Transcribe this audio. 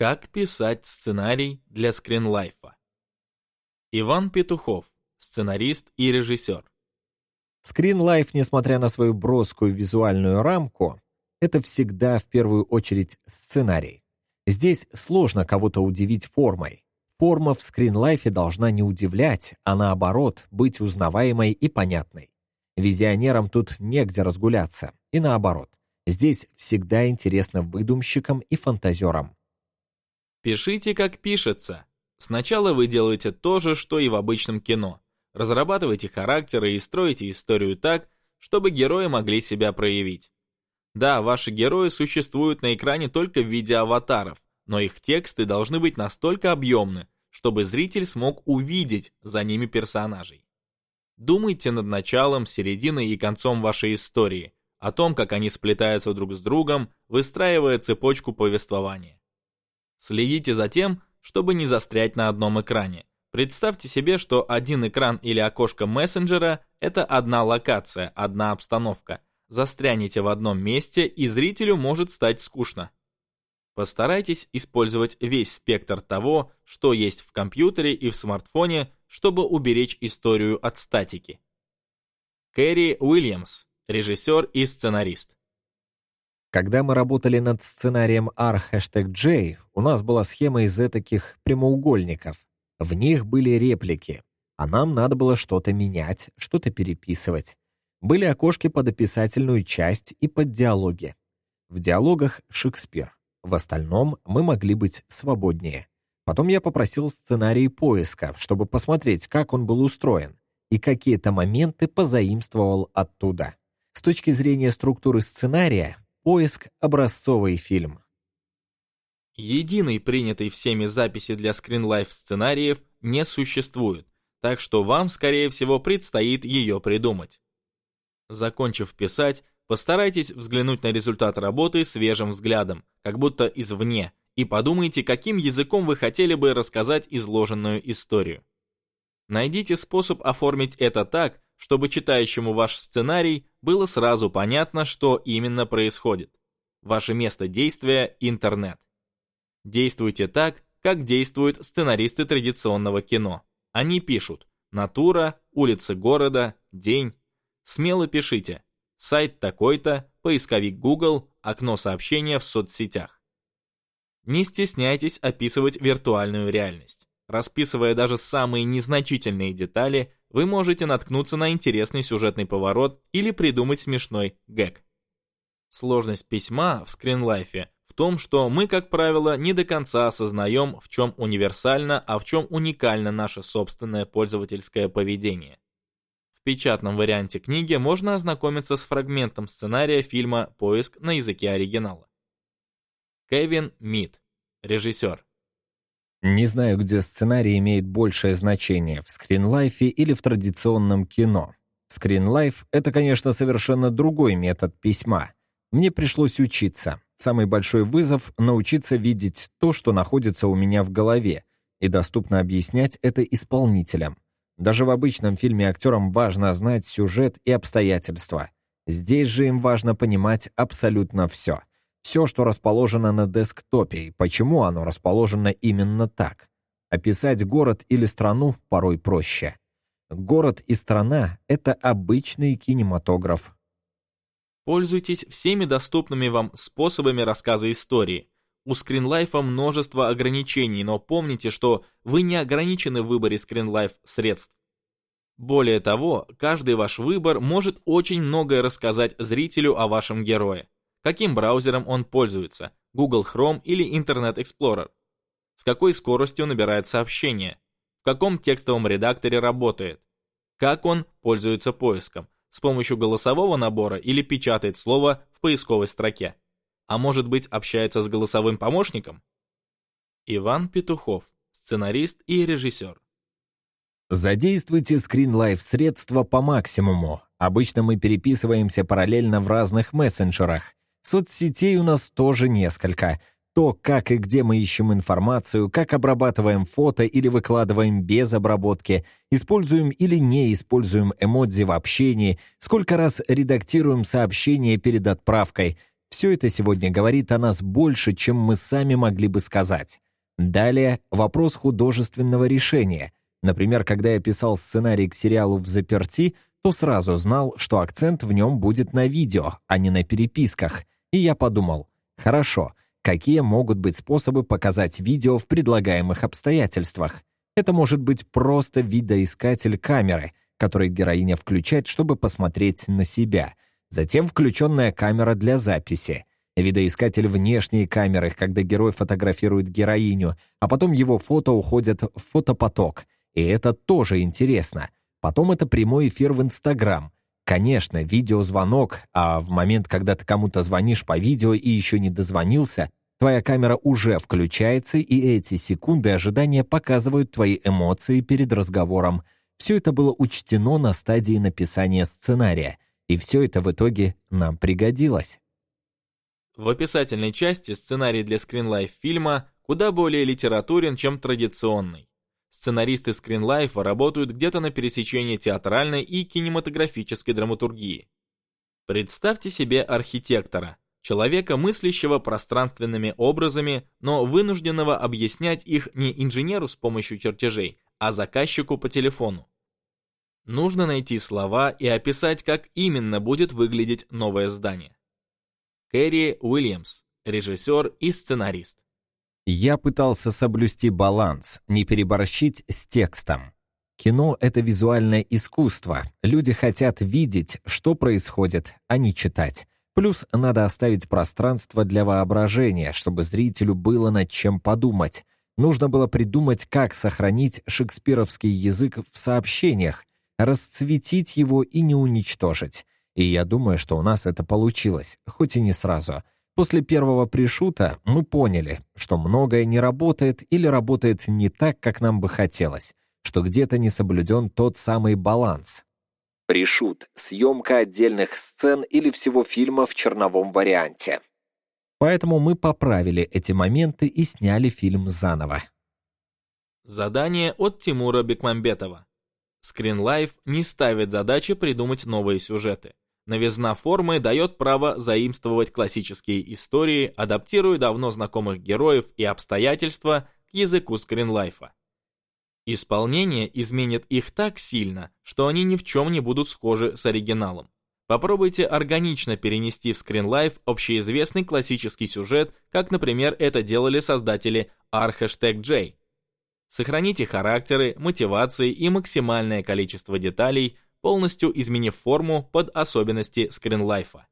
Как писать сценарий для скринлайфа? Иван Петухов, сценарист и режиссер. Скринлайф, несмотря на свою броскую визуальную рамку, это всегда в первую очередь сценарий. Здесь сложно кого-то удивить формой. Форма в скринлайфе должна не удивлять, а наоборот, быть узнаваемой и понятной. Визионерам тут негде разгуляться, и наоборот. Здесь всегда интересно выдумщикам и фантазерам. Пишите, как пишется. Сначала вы делаете то же, что и в обычном кино. Разрабатывайте характеры и строите историю так, чтобы герои могли себя проявить. Да, ваши герои существуют на экране только в виде аватаров, но их тексты должны быть настолько объемны, чтобы зритель смог увидеть за ними персонажей. Думайте над началом, серединой и концом вашей истории, о том, как они сплетаются друг с другом, выстраивая цепочку повествования. Следите за тем, чтобы не застрять на одном экране. Представьте себе, что один экран или окошко мессенджера – это одна локация, одна обстановка. Застрянете в одном месте, и зрителю может стать скучно. Постарайтесь использовать весь спектр того, что есть в компьютере и в смартфоне, чтобы уберечь историю от статики. Кэрри Уильямс, режиссер и сценарист. Когда мы работали над сценарием R-J, у нас была схема из таких прямоугольников. В них были реплики, а нам надо было что-то менять, что-то переписывать. Были окошки под описательную часть и под диалоги. В диалогах Шекспир. В остальном мы могли быть свободнее. Потом я попросил сценарий поиска, чтобы посмотреть, как он был устроен, и какие-то моменты позаимствовал оттуда. С точки зрения структуры сценария, поиск — образцовый фильм. Единой принятой всеми записи для скринлайф сценариев не существует, так что вам, скорее всего, предстоит ее придумать. Закончив писать, Постарайтесь взглянуть на результат работы свежим взглядом, как будто извне, и подумайте, каким языком вы хотели бы рассказать изложенную историю. Найдите способ оформить это так, чтобы читающему ваш сценарий было сразу понятно, что именно происходит. Ваше место действия – интернет. Действуйте так, как действуют сценаристы традиционного кино. Они пишут «Натура», «Улицы города», «День». Смело пишите – сайт такой-то, поисковик Google, окно сообщения в соцсетях. Не стесняйтесь описывать виртуальную реальность. Расписывая даже самые незначительные детали, вы можете наткнуться на интересный сюжетный поворот или придумать смешной гэг. Сложность письма в скринлайфе в том, что мы, как правило, не до конца осознаем, в чем универсально, а в чем уникально наше собственное пользовательское поведение. В печатном варианте книги можно ознакомиться с фрагментом сценария фильма «Поиск» на языке оригинала. Кевин Мид, режиссер. Не знаю, где сценарий имеет большее значение, в скринлайфе или в традиционном кино. Скринлайф — это, конечно, совершенно другой метод письма. Мне пришлось учиться. Самый большой вызов — научиться видеть то, что находится у меня в голове, и доступно объяснять это исполнителям. Даже в обычном фильме актерам важно знать сюжет и обстоятельства. Здесь же им важно понимать абсолютно все. Все, что расположено на десктопе, и почему оно расположено именно так. Описать город или страну порой проще. Город и страна — это обычный кинематограф. Пользуйтесь всеми доступными вам способами рассказа истории. У скринлайфа множество ограничений, но помните, что вы не ограничены в выборе скринлайф средств. Более того, каждый ваш выбор может очень многое рассказать зрителю о вашем герое. Каким браузером он пользуется, Google Chrome или Internet Explorer? С какой скоростью набирает сообщения? В каком текстовом редакторе работает? Как он пользуется поиском? С помощью голосового набора или печатает слово в поисковой строке? а может быть общается с голосовым помощником? Иван Петухов, сценарист и режиссер. Задействуйте скринлайф средства по максимуму. Обычно мы переписываемся параллельно в разных мессенджерах. Соцсетей у нас тоже несколько. То, как и где мы ищем информацию, как обрабатываем фото или выкладываем без обработки, используем или не используем эмодзи в общении, сколько раз редактируем сообщение перед отправкой – Все это сегодня говорит о нас больше, чем мы сами могли бы сказать. Далее вопрос художественного решения. Например, когда я писал сценарий к сериалу «В заперти», то сразу знал, что акцент в нем будет на видео, а не на переписках. И я подумал, хорошо, какие могут быть способы показать видео в предлагаемых обстоятельствах? Это может быть просто видоискатель камеры, который героиня включает, чтобы посмотреть на себя. Затем включенная камера для записи. Видоискатель внешней камеры, когда герой фотографирует героиню, а потом его фото уходят в фотопоток. И это тоже интересно. Потом это прямой эфир в Инстаграм. Конечно, видеозвонок, а в момент, когда ты кому-то звонишь по видео и еще не дозвонился, твоя камера уже включается, и эти секунды ожидания показывают твои эмоции перед разговором. Все это было учтено на стадии написания сценария, и все это в итоге нам пригодилось. В описательной части сценарий для скринлайф фильма куда более литературен, чем традиционный. Сценаристы скринлайфа работают где-то на пересечении театральной и кинематографической драматургии. Представьте себе архитектора, человека, мыслящего пространственными образами, но вынужденного объяснять их не инженеру с помощью чертежей, а заказчику по телефону. Нужно найти слова и описать, как именно будет выглядеть новое здание. Кэрри Уильямс, режиссер и сценарист. Я пытался соблюсти баланс, не переборщить с текстом. Кино — это визуальное искусство. Люди хотят видеть, что происходит, а не читать. Плюс надо оставить пространство для воображения, чтобы зрителю было над чем подумать. Нужно было придумать, как сохранить шекспировский язык в сообщениях, расцветить его и не уничтожить. И я думаю, что у нас это получилось, хоть и не сразу. После первого пришута мы поняли, что многое не работает или работает не так, как нам бы хотелось, что где-то не соблюден тот самый баланс. Пришут — съемка отдельных сцен или всего фильма в черновом варианте. Поэтому мы поправили эти моменты и сняли фильм заново. Задание от Тимура Бекмамбетова. Скринлайф не ставит задачи придумать новые сюжеты. Новизна формы дает право заимствовать классические истории, адаптируя давно знакомых героев и обстоятельства к языку скринлайфа. Исполнение изменит их так сильно, что они ни в чем не будут схожи с оригиналом. Попробуйте органично перенести в скринлайф общеизвестный классический сюжет, как, например, это делали создатели R#J. Сохраните характеры, мотивации и максимальное количество деталей, полностью изменив форму под особенности скринлайфа.